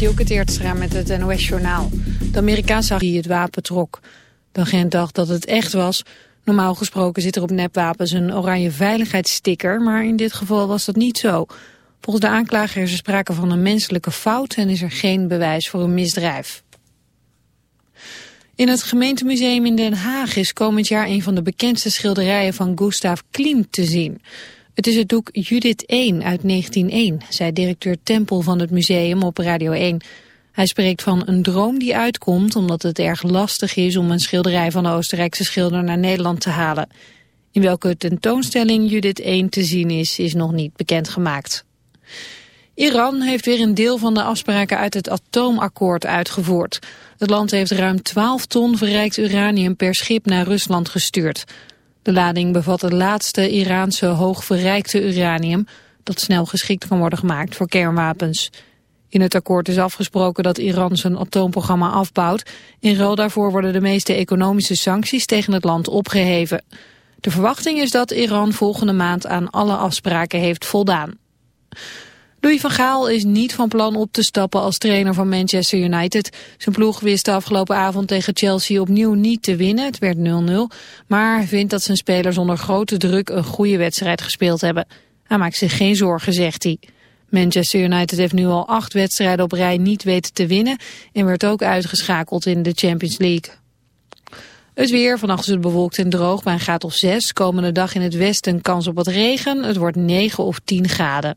Dielke Teertstra met het NOS-journaal. De Amerikaanse die het wapen trok. De agent dacht dat het echt was. Normaal gesproken zit er op nepwapens een oranje veiligheidssticker... maar in dit geval was dat niet zo. Volgens de aanklager is er sprake van een menselijke fout... en is er geen bewijs voor een misdrijf. In het gemeentemuseum in Den Haag is komend jaar... een van de bekendste schilderijen van Gustav Klimt te zien... Het is het doek Judith 1 uit 1901, zei directeur Tempel van het museum op Radio 1. Hij spreekt van een droom die uitkomt omdat het erg lastig is om een schilderij van de Oostenrijkse schilder naar Nederland te halen. In welke tentoonstelling Judith 1 te zien is, is nog niet bekendgemaakt. Iran heeft weer een deel van de afspraken uit het atoomakkoord uitgevoerd. Het land heeft ruim 12 ton verrijkt uranium per schip naar Rusland gestuurd. De lading bevat het laatste Iraanse hoogverrijkte uranium... dat snel geschikt kan worden gemaakt voor kernwapens. In het akkoord is afgesproken dat Iran zijn atoomprogramma afbouwt. In ruil daarvoor worden de meeste economische sancties tegen het land opgeheven. De verwachting is dat Iran volgende maand aan alle afspraken heeft voldaan. Louis van Gaal is niet van plan op te stappen als trainer van Manchester United. Zijn ploeg wist de afgelopen avond tegen Chelsea opnieuw niet te winnen. Het werd 0-0. Maar vindt dat zijn spelers onder grote druk een goede wedstrijd gespeeld hebben. Hij maakt zich geen zorgen, zegt hij. Manchester United heeft nu al acht wedstrijden op rij niet weten te winnen... en werd ook uitgeschakeld in de Champions League. Het weer, vannacht is het bewolkt en droog bij een graad of 6. Komende dag in het westen kans op wat regen. Het wordt 9 of 10 graden.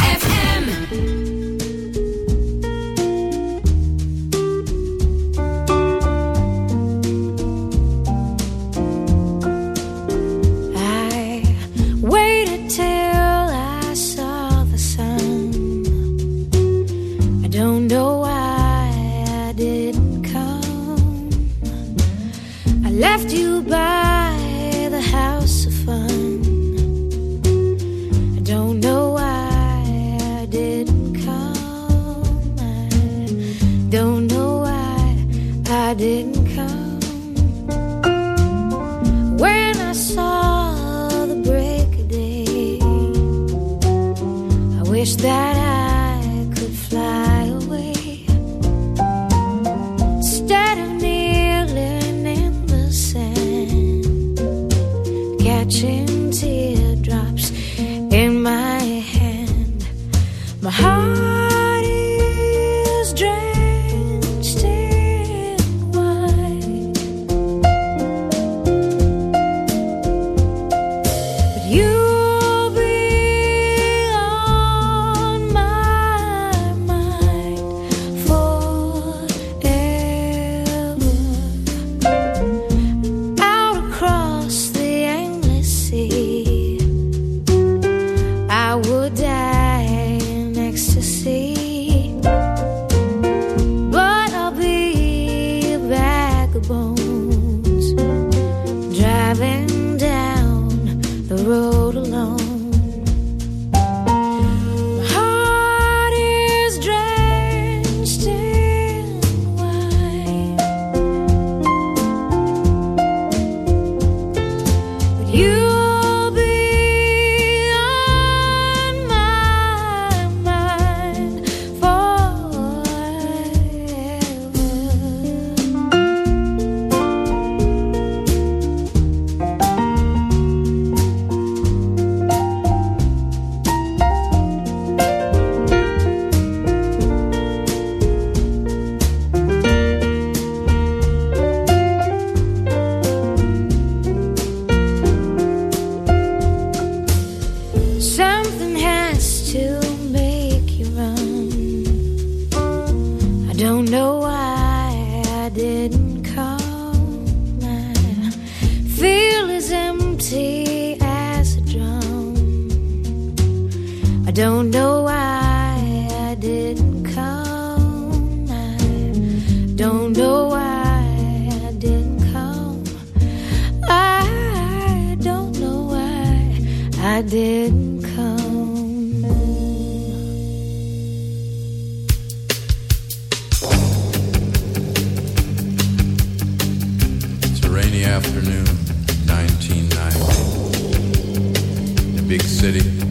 big city.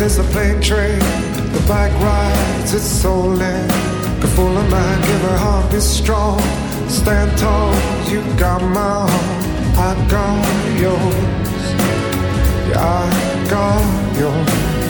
There's a plane train, the bike rides its soul in. A fool of man, give her heart is strong. Stand tall, you got my heart, I got yours. Yeah, I got yours.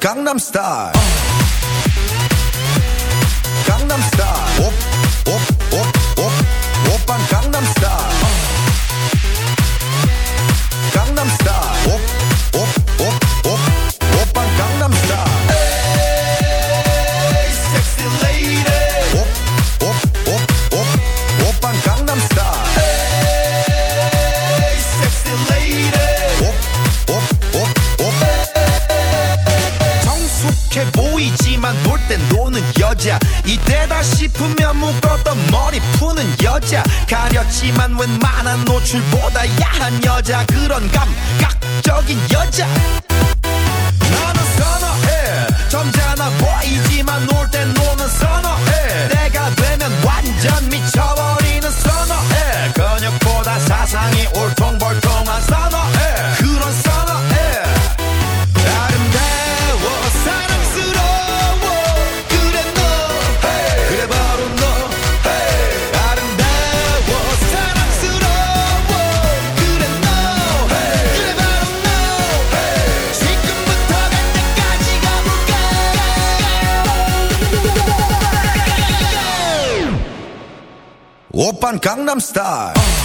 강남 스타일 gum. Open Gangnam Style.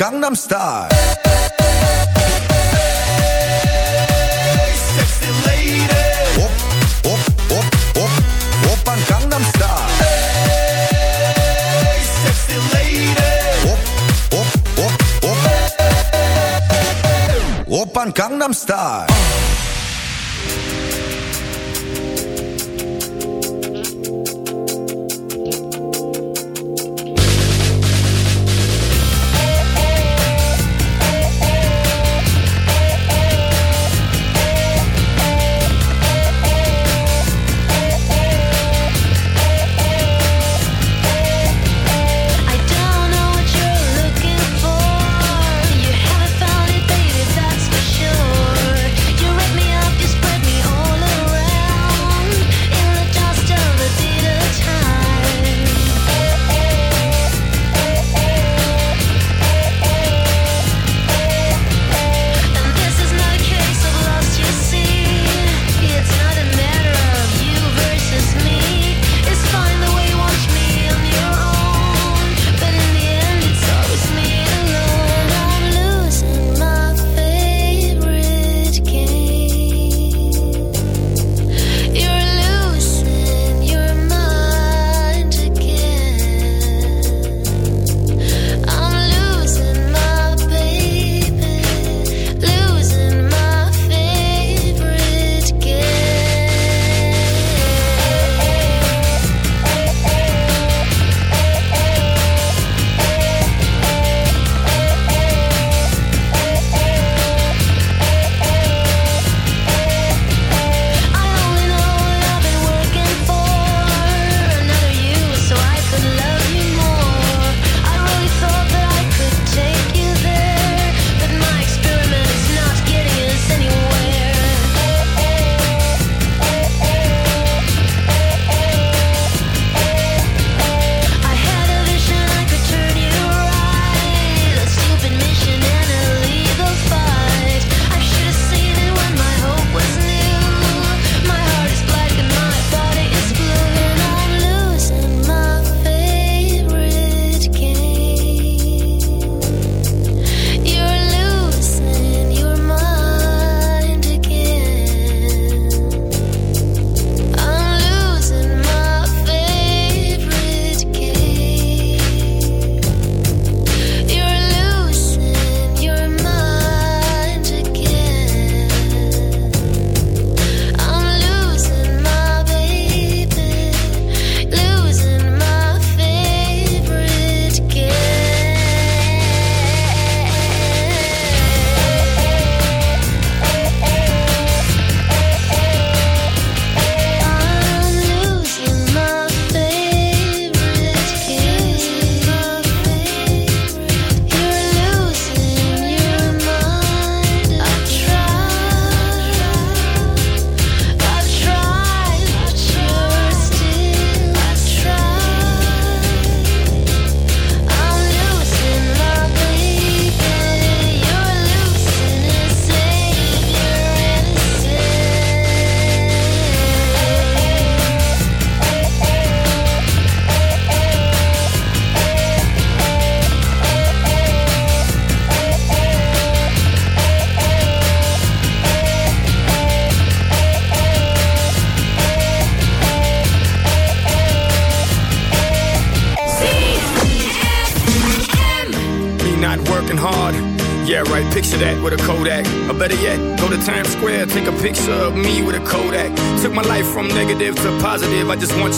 Gangnam Style. Hey, sexy lady. Op, op, op, op, op aan Gangnam Style. Hey, sexy lady. Op, op, op, op. Op aan Gangnam Style.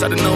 I want know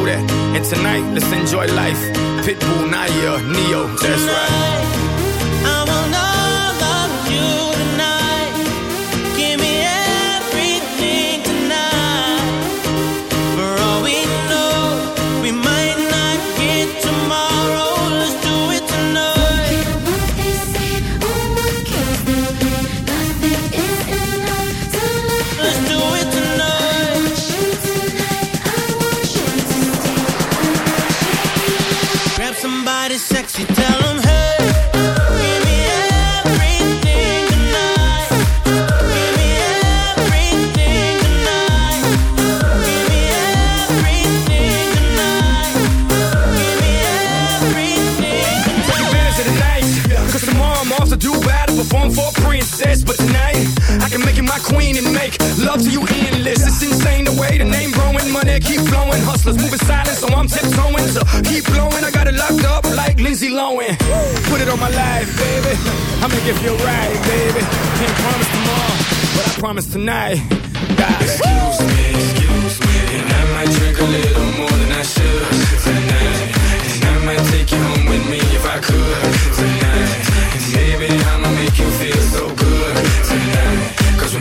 love to you endless. It's insane the way the name growing, money keep flowing. Hustlers moving silent, so I'm tiptoeing. So keep blowing, I got it locked up like Lindsay Lohan. Put it on my life, baby. I'ma give you a ride, baby. Can't promise tomorrow, but I promise tonight. God. Excuse me, excuse me, and I might drink a little more than I should tonight. And I might take you home with me if I could tonight. And maybe I'ma make you feel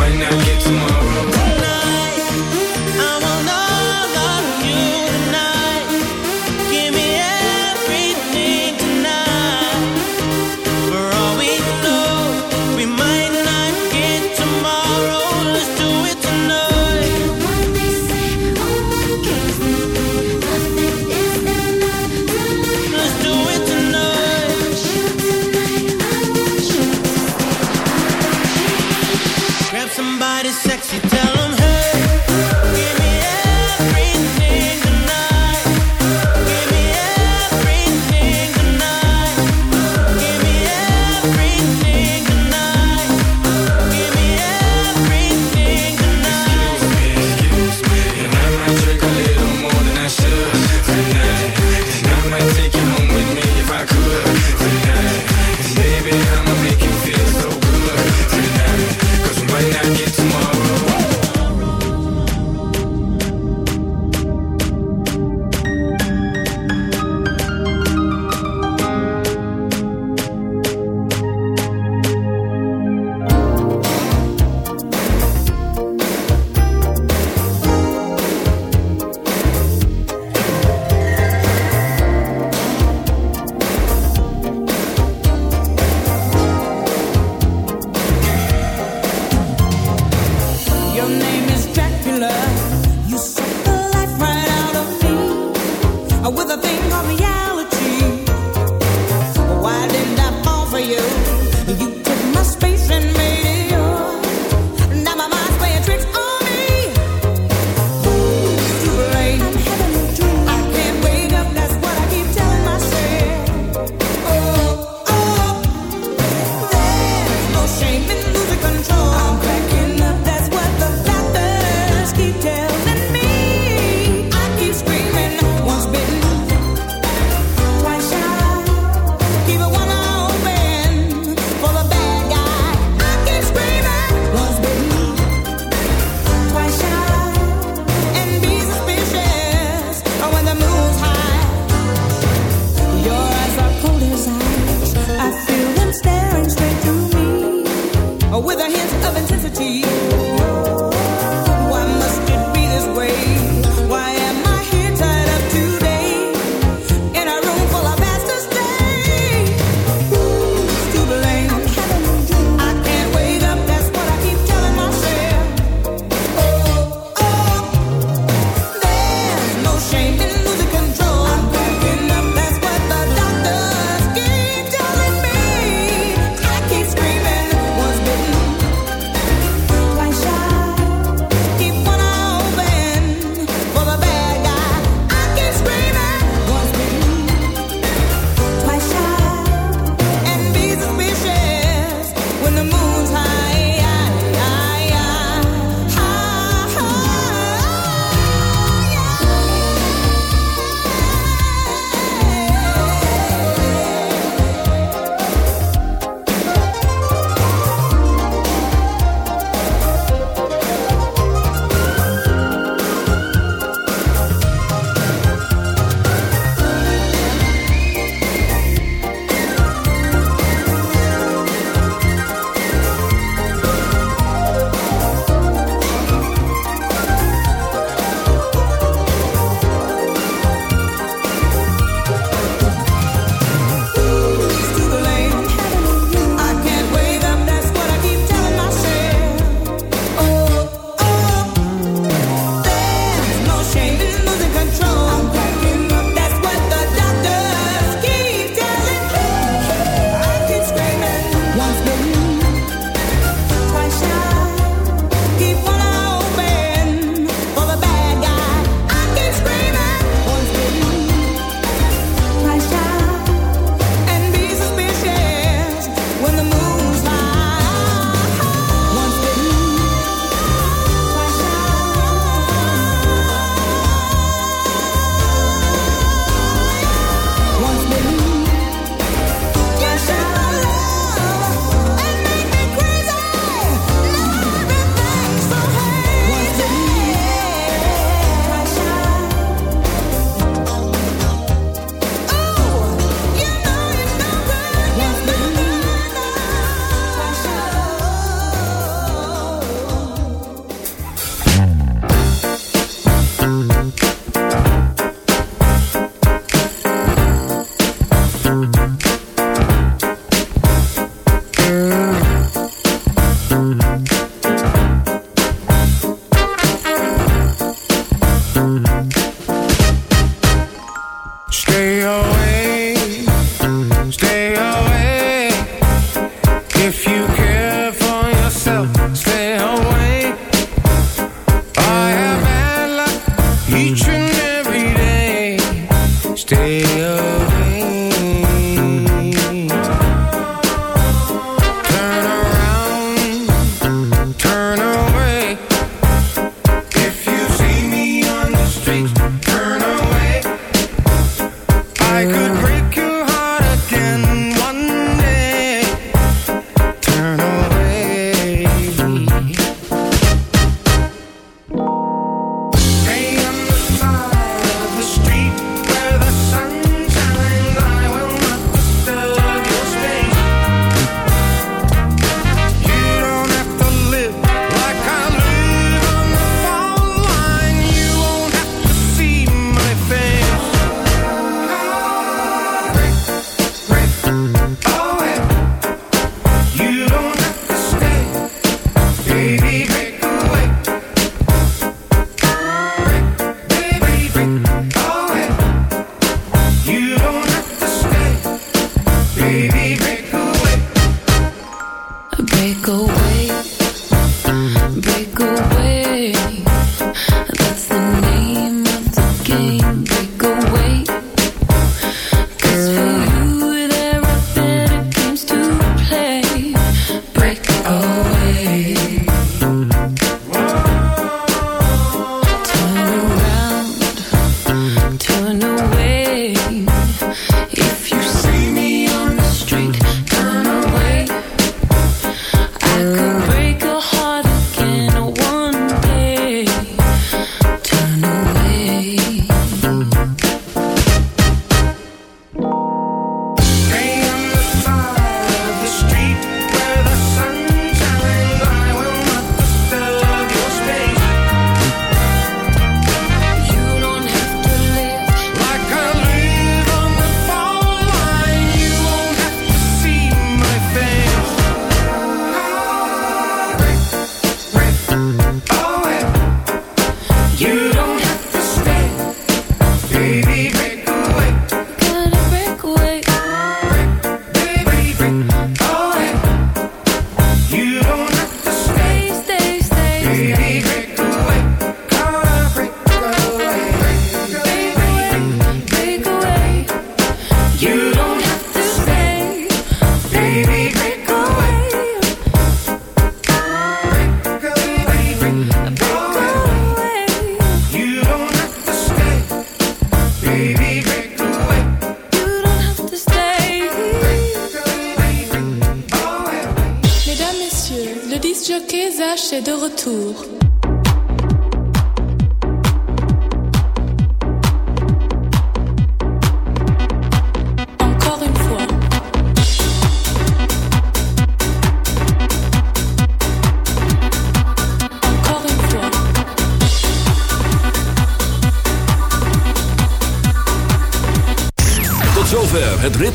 might not get tomorrow me